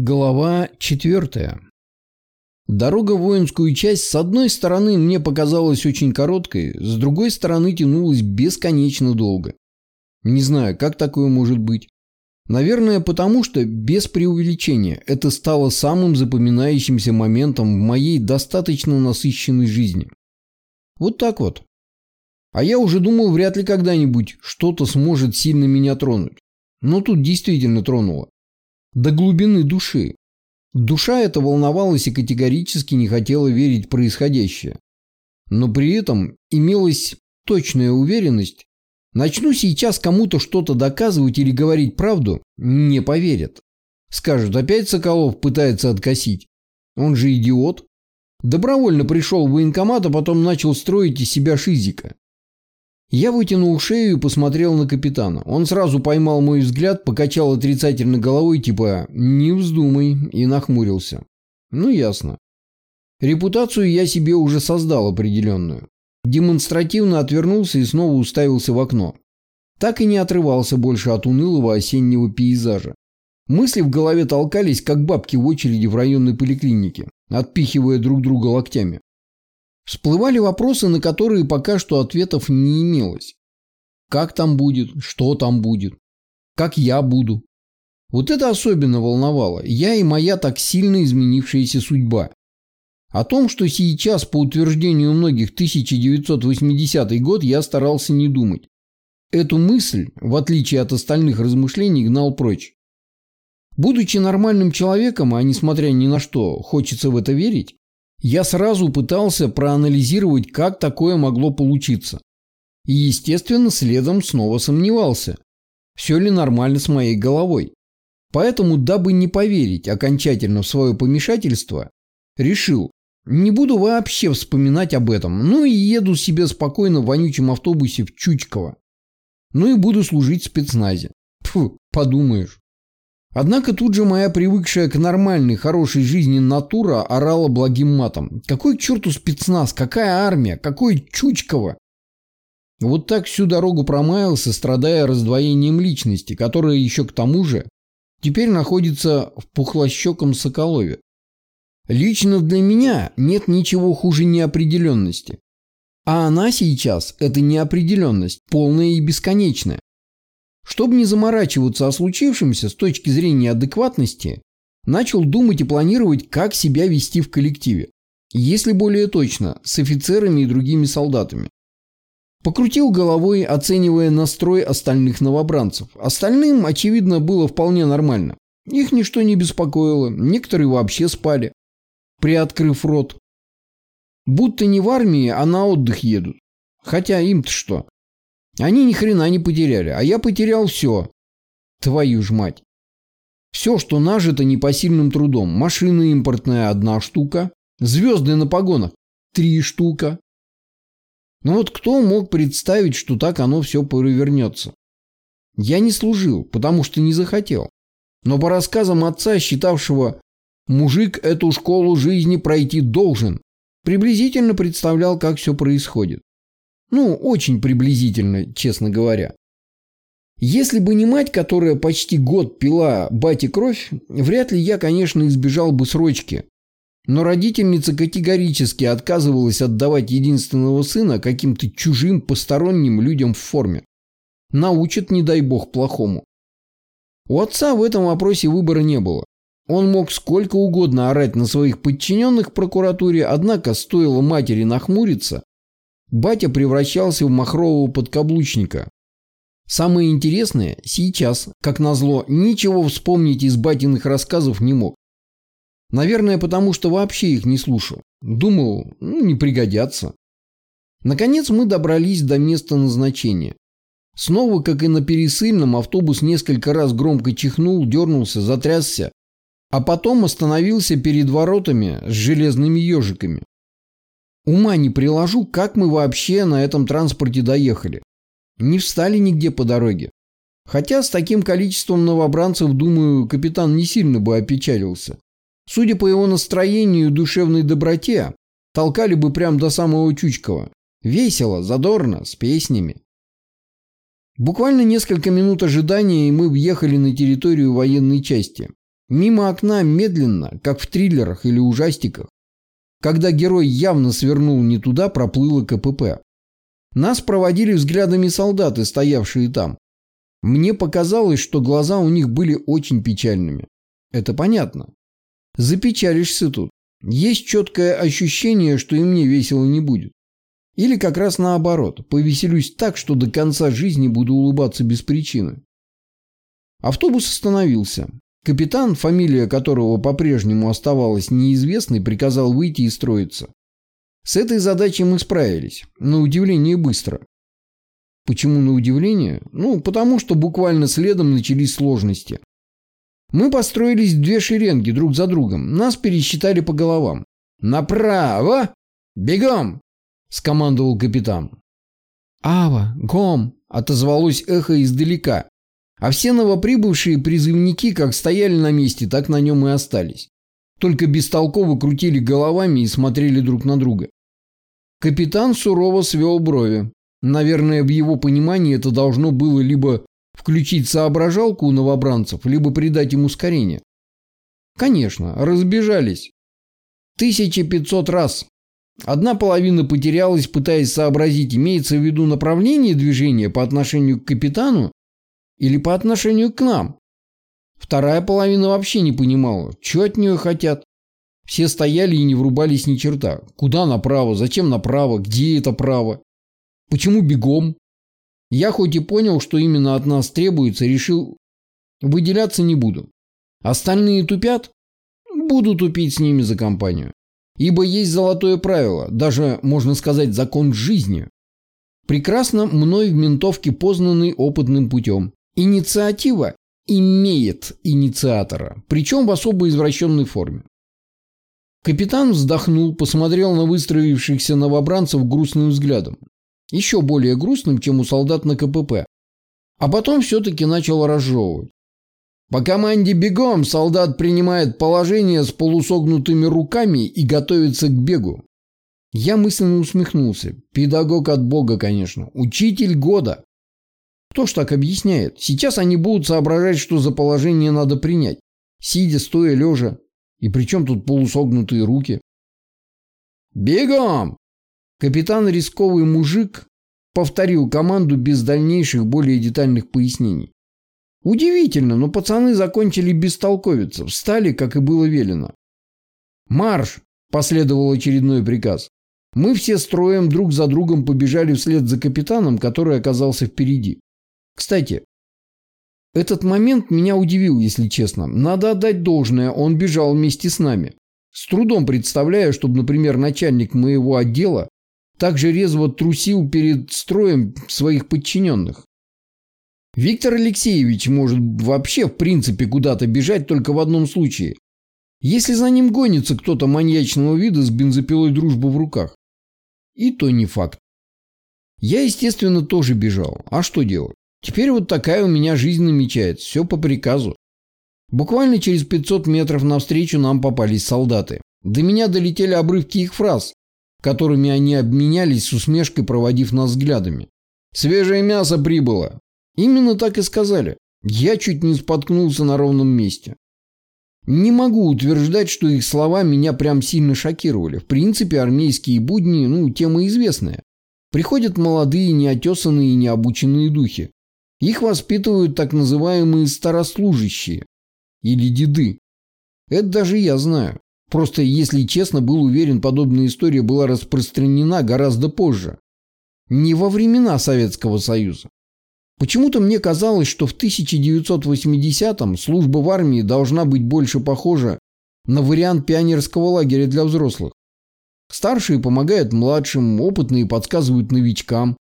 Глава четвертая. Дорога в воинскую часть с одной стороны мне показалась очень короткой, с другой стороны тянулась бесконечно долго. Не знаю, как такое может быть. Наверное, потому что, без преувеличения, это стало самым запоминающимся моментом в моей достаточно насыщенной жизни. Вот так вот. А я уже думал, вряд ли когда-нибудь что-то сможет сильно меня тронуть. Но тут действительно тронуло до глубины души. Душа эта волновалась и категорически не хотела верить в происходящее. Но при этом имелась точная уверенность, начну сейчас кому-то что-то доказывать или говорить правду, не поверят. Скажут, опять Соколов пытается откосить. Он же идиот. Добровольно пришел в военкомат, а потом начал строить из себя шизика. Я вытянул шею и посмотрел на капитана. Он сразу поймал мой взгляд, покачал отрицательно головой, типа «не вздумай» и нахмурился. Ну, ясно. Репутацию я себе уже создал определенную. Демонстративно отвернулся и снова уставился в окно. Так и не отрывался больше от унылого осеннего пейзажа. Мысли в голове толкались, как бабки в очереди в районной поликлинике, отпихивая друг друга локтями. Всплывали вопросы, на которые пока что ответов не имелось. Как там будет? Что там будет? Как я буду? Вот это особенно волновало. Я и моя так сильно изменившаяся судьба. О том, что сейчас, по утверждению многих, 1980 год, я старался не думать. Эту мысль, в отличие от остальных размышлений, гнал прочь. Будучи нормальным человеком, а несмотря ни на что, хочется в это верить, я сразу пытался проанализировать, как такое могло получиться. И, естественно, следом снова сомневался, все ли нормально с моей головой. Поэтому, дабы не поверить окончательно в свое помешательство, решил, не буду вообще вспоминать об этом, ну и еду себе спокойно в вонючем автобусе в Чучково. Ну и буду служить в спецназе. Фу, подумаешь. Однако тут же моя привыкшая к нормальной, хорошей жизни натура орала благим матом. Какой к черту спецназ? Какая армия? Какой Чучково? Вот так всю дорогу промаялся, страдая раздвоением личности, которая еще к тому же теперь находится в пухлощеком Соколове. Лично для меня нет ничего хуже неопределенности. А она сейчас – это неопределенность, полная и бесконечная. Чтобы не заморачиваться о случившемся с точки зрения адекватности, начал думать и планировать, как себя вести в коллективе. Если более точно, с офицерами и другими солдатами. Покрутил головой, оценивая настрой остальных новобранцев. Остальным, очевидно, было вполне нормально. Их ничто не беспокоило, некоторые вообще спали, приоткрыв рот. Будто не в армии, а на отдых едут. Хотя им-то что? Они ни хрена не потеряли, а я потерял все. Твою ж мать. Все, что нажито непосильным трудом. Машина импортная – одна штука. Звезды на погонах – три штука. Но вот кто мог представить, что так оно все перевернется? Я не служил, потому что не захотел. Но по рассказам отца, считавшего, мужик эту школу жизни пройти должен, приблизительно представлял, как все происходит. Ну, очень приблизительно, честно говоря. Если бы не мать, которая почти год пила бате кровь, вряд ли я, конечно, избежал бы срочки. Но родительница категорически отказывалась отдавать единственного сына каким-то чужим посторонним людям в форме. Научат, не дай бог, плохому. У отца в этом вопросе выбора не было. Он мог сколько угодно орать на своих подчиненных в прокуратуре, однако стоило матери нахмуриться, Батя превращался в махрового подкаблучника. Самое интересное, сейчас, как назло, ничего вспомнить из батиных рассказов не мог. Наверное, потому что вообще их не слушал. Думал, ну, не пригодятся. Наконец мы добрались до места назначения. Снова, как и на пересыльном, автобус несколько раз громко чихнул, дернулся, затрясся, а потом остановился перед воротами с железными ежиками. Ума не приложу, как мы вообще на этом транспорте доехали. Не встали нигде по дороге. Хотя с таким количеством новобранцев, думаю, капитан не сильно бы опечалился. Судя по его настроению и душевной доброте, толкали бы прям до самого Чучкова. Весело, задорно, с песнями. Буквально несколько минут ожидания, и мы въехали на территорию военной части. Мимо окна медленно, как в триллерах или ужастиках, когда герой явно свернул не туда, проплыло КПП. Нас проводили взглядами солдаты, стоявшие там. Мне показалось, что глаза у них были очень печальными. Это понятно. Запечалишься тут. Есть четкое ощущение, что и мне весело не будет. Или как раз наоборот, повеселюсь так, что до конца жизни буду улыбаться без причины. Автобус остановился. Капитан, фамилия которого по-прежнему оставалась неизвестной, приказал выйти и строиться. С этой задачей мы справились, на удивление быстро. Почему на удивление? Ну, потому что буквально следом начались сложности. Мы построились в две шеренги друг за другом. Нас пересчитали по головам. «Направо! Бегом!» – скомандовал капитан. «Ава! Гом!» – отозвалось эхо издалека. А все новоприбывшие призывники как стояли на месте, так на нем и остались. Только бестолково крутили головами и смотрели друг на друга. Капитан сурово свел брови. Наверное, в его понимании это должно было либо включить соображалку у новобранцев, либо придать им ускорение. Конечно, разбежались. 1500 раз. Одна половина потерялась, пытаясь сообразить, имеется в виду направление движения по отношению к капитану или по отношению к нам. Вторая половина вообще не понимала, что от нее хотят. Все стояли и не врубались ни черта. Куда направо, зачем направо, где это право? Почему бегом? Я хоть и понял, что именно от нас требуется, решил выделяться не буду. Остальные тупят? Буду тупить с ними за компанию. Ибо есть золотое правило, даже, можно сказать, закон жизни. Прекрасно мной в ментовке познанный опытным путем. Инициатива имеет инициатора, причем в особо извращенной форме. Капитан вздохнул, посмотрел на выстроившихся новобранцев грустным взглядом еще более грустным, чем у солдат на КПП. А потом все-таки начал разжевывать. По команде «Бегом» солдат принимает положение с полусогнутыми руками и готовится к бегу. Я мысленно усмехнулся. Педагог от бога, конечно. Учитель года. Кто ж так объясняет? Сейчас они будут соображать, что за положение надо принять. Сидя, стоя, лежа. И при чем тут полусогнутые руки? «Бегом!» Капитан рисковый мужик повторил команду без дальнейших более детальных пояснений. Удивительно, но пацаны закончили бестолковиться, встали, как и было велено. «Марш!» – последовал очередной приказ. Мы все строем друг за другом побежали вслед за капитаном, который оказался впереди. Кстати, этот момент меня удивил, если честно. Надо отдать должное, он бежал вместе с нами. С трудом представляю, чтобы, например, начальник моего отдела также резво трусил перед строем своих подчиненных. Виктор Алексеевич может вообще в принципе куда-то бежать только в одном случае. Если за ним гонится кто-то маньячного вида с бензопилой дружбы в руках. И то не факт. Я, естественно, тоже бежал. А что делать? Теперь вот такая у меня жизнь намечается. Все по приказу. Буквально через 500 метров навстречу нам попались солдаты. До меня долетели обрывки их фраз, которыми они обменялись с усмешкой, проводив нас взглядами. «Свежее мясо прибыло!» Именно так и сказали. Я чуть не споткнулся на ровном месте. Не могу утверждать, что их слова меня прям сильно шокировали. В принципе, армейские будни, ну, тема известная. Приходят молодые, неотесанные и необученные духи. Их воспитывают так называемые старослужащие или деды. Это даже я знаю. Просто, если честно, был уверен, подобная история была распространена гораздо позже. Не во времена Советского Союза. Почему-то мне казалось, что в 1980-м служба в армии должна быть больше похожа на вариант пионерского лагеря для взрослых. Старшие помогают младшим, опытные подсказывают новичкам.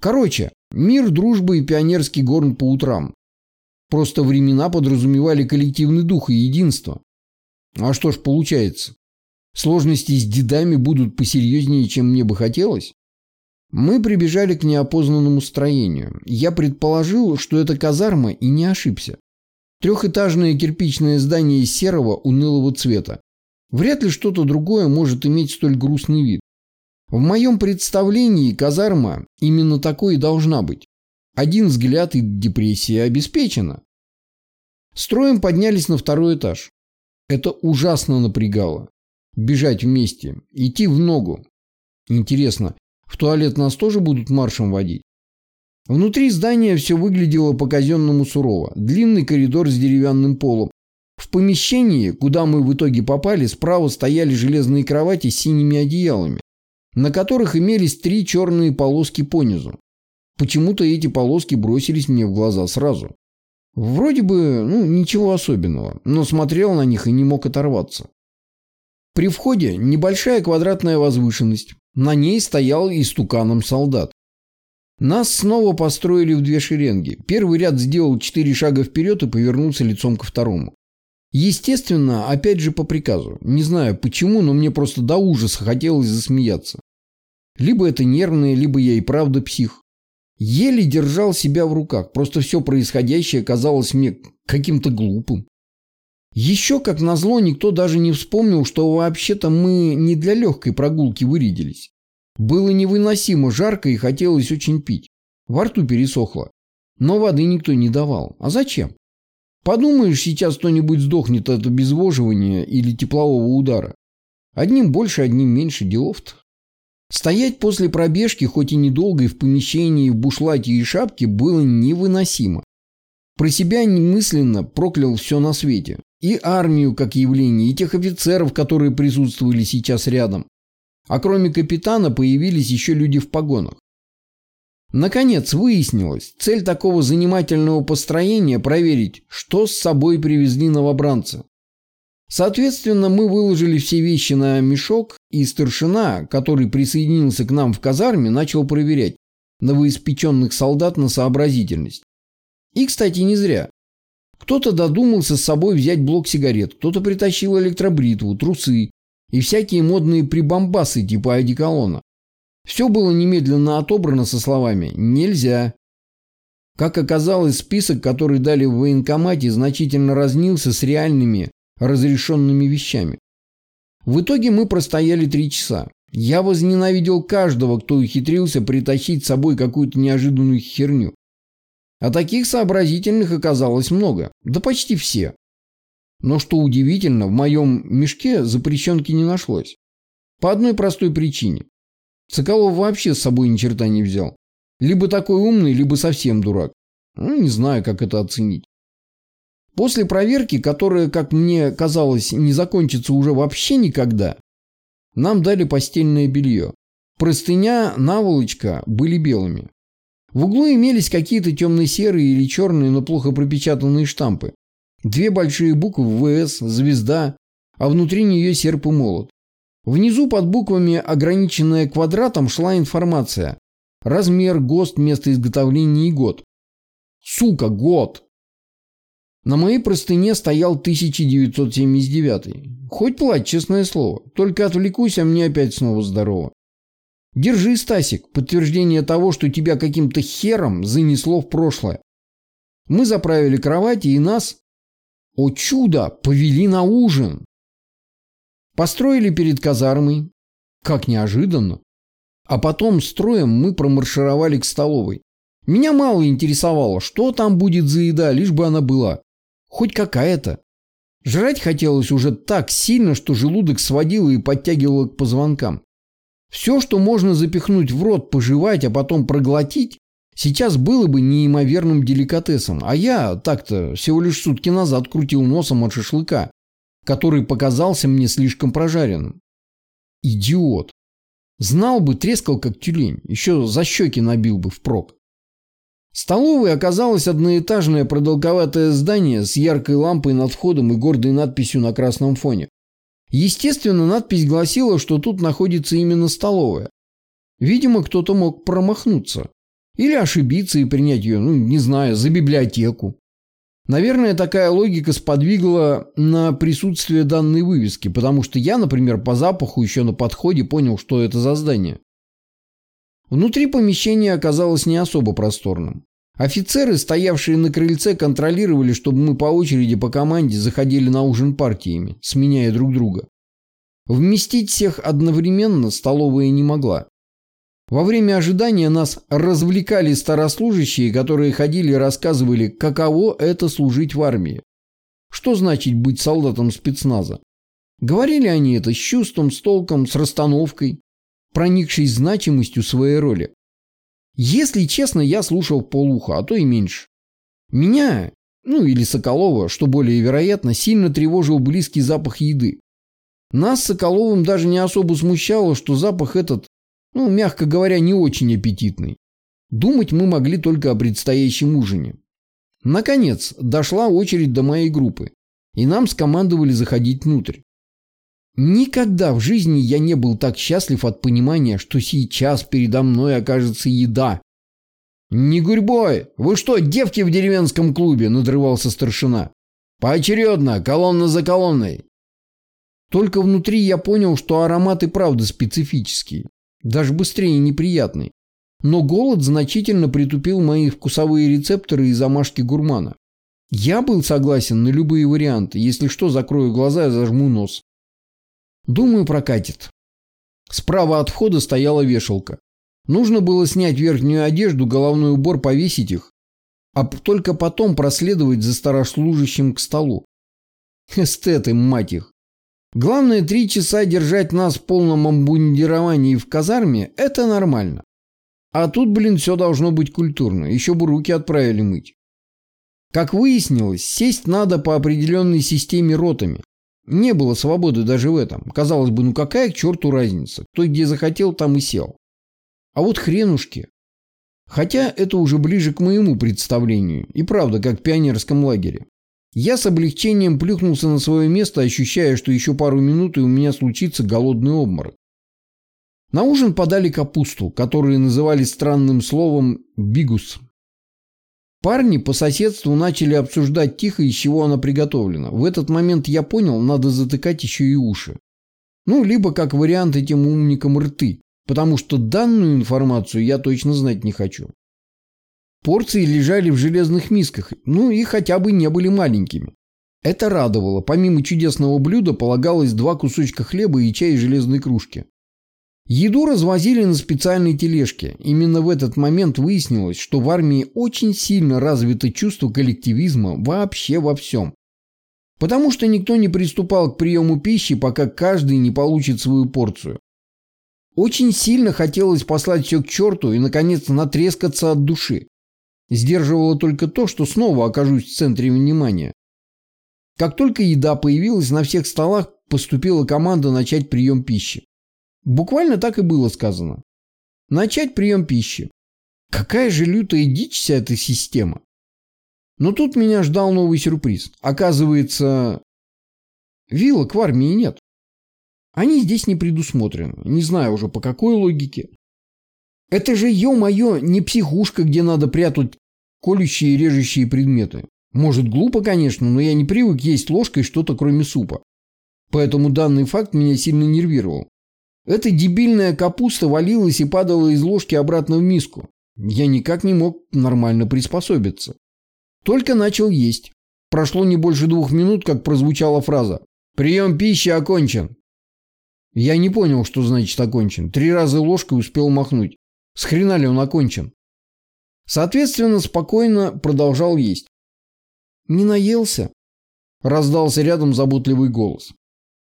Короче, мир, дружба и пионерский горн по утрам. Просто времена подразумевали коллективный дух и единство. А что ж получается? Сложности с дедами будут посерьезнее, чем мне бы хотелось? Мы прибежали к неопознанному строению. Я предположил, что это казарма, и не ошибся. Трехэтажное кирпичное здание серого унылого цвета. Вряд ли что-то другое может иметь столь грустный вид. В моем представлении казарма именно такой и должна быть. Один взгляд и депрессия обеспечена. Строем поднялись на второй этаж. Это ужасно напрягало. Бежать вместе, идти в ногу. Интересно, в туалет нас тоже будут маршем водить? Внутри здания все выглядело по-казенному сурово. Длинный коридор с деревянным полом. В помещении, куда мы в итоге попали, справа стояли железные кровати с синими одеялами, на которых имелись три черные полоски понизу. Почему-то эти полоски бросились мне в глаза сразу. Вроде бы, ну, ничего особенного, но смотрел на них и не мог оторваться. При входе небольшая квадратная возвышенность. На ней стоял истуканом солдат. Нас снова построили в две шеренги. Первый ряд сделал четыре шага вперед и повернулся лицом ко второму. Естественно, опять же по приказу. Не знаю почему, но мне просто до ужаса хотелось засмеяться. Либо это нервное, либо я и правда псих. Еле держал себя в руках, просто все происходящее казалось мне каким-то глупым. Еще, как назло, никто даже не вспомнил, что вообще-то мы не для легкой прогулки вырядились. Было невыносимо жарко и хотелось очень пить. Во рту пересохло. Но воды никто не давал. А зачем? Подумаешь, сейчас кто-нибудь сдохнет от обезвоживания или теплового удара. Одним больше, одним меньше делов-то. Стоять после пробежки, хоть и недолго, и в помещении, в бушлате и шапке, было невыносимо. Про себя немысленно проклял все на свете. И армию как явление, и тех офицеров, которые присутствовали сейчас рядом. А кроме капитана появились еще люди в погонах. Наконец выяснилось, цель такого занимательного построения – проверить, что с собой привезли новобранцы. Соответственно, мы выложили все вещи на мешок, и старшина, который присоединился к нам в казарме, начал проверять новоиспеченных солдат на сообразительность. И, кстати, не зря. Кто-то додумался с собой взять блок сигарет, кто-то притащил электробритву, трусы, и всякие модные прибамбасы типа одеколона. Все было немедленно отобрано со словами «нельзя». Как оказалось, список, который дали в военкомате, значительно разнился с реальными разрешенными вещами. В итоге мы простояли три часа. Я возненавидел каждого, кто ухитрился притащить с собой какую-то неожиданную херню. А таких сообразительных оказалось много, да почти все. Но что удивительно, в моем мешке запрещенки не нашлось. По одной простой причине. Соколов вообще с собой ни черта не взял. Либо такой умный, либо совсем дурак. Ну, не знаю, как это оценить. После проверки, которая, как мне казалось, не закончится уже вообще никогда, нам дали постельное белье. Простыня, наволочка были белыми. В углу имелись какие-то темно-серые или черные, но плохо пропечатанные штампы. Две большие буквы ВС, звезда, а внутри нее серп и молот. Внизу под буквами, ограниченная квадратом, шла информация. Размер, ГОСТ, место изготовления и год. Сука, год! На моей простыне стоял 1979. Хоть плать, честное слово. Только отвлекусь, а мне опять снова здорово. Держи, Стасик, подтверждение того, что тебя каким-то хером занесло в прошлое. Мы заправили кровати и нас, о чудо! Повели на ужин. Построили перед казармой. Как неожиданно. А потом строем мы промаршировали к столовой. Меня мало интересовало, что там будет за еда, лишь бы она была. Хоть какая-то. Жрать хотелось уже так сильно, что желудок сводило и подтягивало к позвонкам. Все, что можно запихнуть в рот, пожевать, а потом проглотить, Сейчас было бы неимоверным деликатесом, а я так-то всего лишь сутки назад крутил носом от шашлыка, который показался мне слишком прожаренным. Идиот. Знал бы, трескал как тюлень, еще за щеки набил бы впрок. Столовой оказалось одноэтажное продолговатое здание с яркой лампой над входом и гордой надписью на красном фоне. Естественно, надпись гласила, что тут находится именно столовая. Видимо, кто-то мог промахнуться. Или ошибиться и принять ее, ну, не знаю, за библиотеку. Наверное, такая логика сподвигла на присутствие данной вывески, потому что я, например, по запаху еще на подходе понял, что это за здание. Внутри помещения оказалось не особо просторным. Офицеры, стоявшие на крыльце, контролировали, чтобы мы по очереди по команде заходили на ужин партиями, сменяя друг друга. Вместить всех одновременно столовая не могла. Во время ожидания нас развлекали старослужащие, которые ходили и рассказывали, каково это служить в армии. Что значит быть солдатом спецназа? Говорили они это с чувством, с толком, с расстановкой, проникшись значимостью своей роли. Если честно, я слушал полуха, а то и меньше. Меня, ну или Соколова, что более вероятно, сильно тревожил близкий запах еды. Нас с Соколовым даже не особо смущало, что запах этот, ну, мягко говоря, не очень аппетитный. Думать мы могли только о предстоящем ужине. Наконец, дошла очередь до моей группы, и нам скомандовали заходить внутрь. Никогда в жизни я не был так счастлив от понимания, что сейчас передо мной окажется еда. «Не гурьбой! Вы что, девки в деревенском клубе?» – надрывался старшина. «Поочередно, колонна за колонной!» Только внутри я понял, что аромат и правда специфический, даже быстрее неприятный. Но голод значительно притупил мои вкусовые рецепторы и замашки гурмана. Я был согласен на любые варианты. Если что, закрою глаза и зажму нос. Думаю, прокатит. Справа от входа стояла вешалка. Нужно было снять верхнюю одежду, головной убор повесить их, а только потом проследовать за старослужащим к столу. Эстеты, мать их. Главное, три часа держать нас в полном обмундировании в казарме – это нормально. А тут, блин, все должно быть культурно. Еще бы руки отправили мыть. Как выяснилось, сесть надо по определенной системе ротами. Не было свободы даже в этом. Казалось бы, ну какая к черту разница? Кто где захотел, там и сел. А вот хренушки. Хотя это уже ближе к моему представлению. И правда, как в пионерском лагере. Я с облегчением плюхнулся на свое место, ощущая, что еще пару минут и у меня случится голодный обморок. На ужин подали капусту, которую называли странным словом «бигус». Парни по соседству начали обсуждать тихо, из чего она приготовлена. В этот момент я понял, надо затыкать еще и уши. Ну, либо как вариант этим умникам рты, потому что данную информацию я точно знать не хочу. Порции лежали в железных мисках, ну и хотя бы не были маленькими. Это радовало. Помимо чудесного блюда полагалось два кусочка хлеба и чай из железной кружки. Еду развозили на специальной тележке. Именно в этот момент выяснилось, что в армии очень сильно развито чувство коллективизма вообще во всем. Потому что никто не приступал к приему пищи, пока каждый не получит свою порцию. Очень сильно хотелось послать все к черту и, наконец, натрескаться от души. Сдерживало только то, что снова окажусь в центре внимания. Как только еда появилась, на всех столах поступила команда начать прием пищи. Буквально так и было сказано. Начать прием пищи. Какая же лютая дичь вся эта система. Но тут меня ждал новый сюрприз. Оказывается, вилок в армии нет. Они здесь не предусмотрены. Не знаю уже по какой логике. Это же, ё-моё, не психушка, где надо прятать колющие и режущие предметы. Может, глупо, конечно, но я не привык есть ложкой что-то кроме супа. Поэтому данный факт меня сильно нервировал. Эта дебильная капуста валилась и падала из ложки обратно в миску. Я никак не мог нормально приспособиться. Только начал есть. Прошло не больше двух минут, как прозвучала фраза «Прием пищи окончен». Я не понял, что значит окончен. Три раза ложкой успел махнуть. С хрена ли он окончен? Соответственно, спокойно продолжал есть. «Не наелся?» Раздался рядом заботливый голос.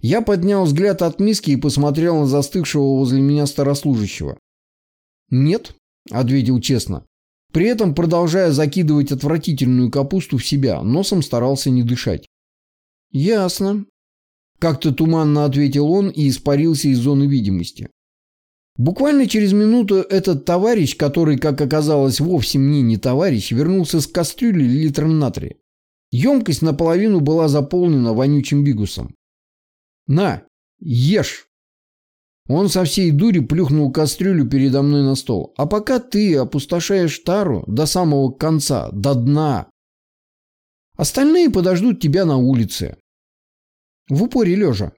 Я поднял взгляд от миски и посмотрел на застывшего возле меня старослужащего. «Нет», — ответил честно, при этом продолжая закидывать отвратительную капусту в себя, носом старался не дышать. «Ясно», — как-то туманно ответил он и испарился из зоны видимости. Буквально через минуту этот товарищ, который, как оказалось, вовсе мне не товарищ, вернулся с кастрюли литром натрия. Емкость наполовину была заполнена вонючим бигусом. На, ешь!» Он со всей дури плюхнул кастрюлю передо мной на стол. «А пока ты опустошаешь тару до самого конца, до дна. Остальные подождут тебя на улице». В упоре лежа.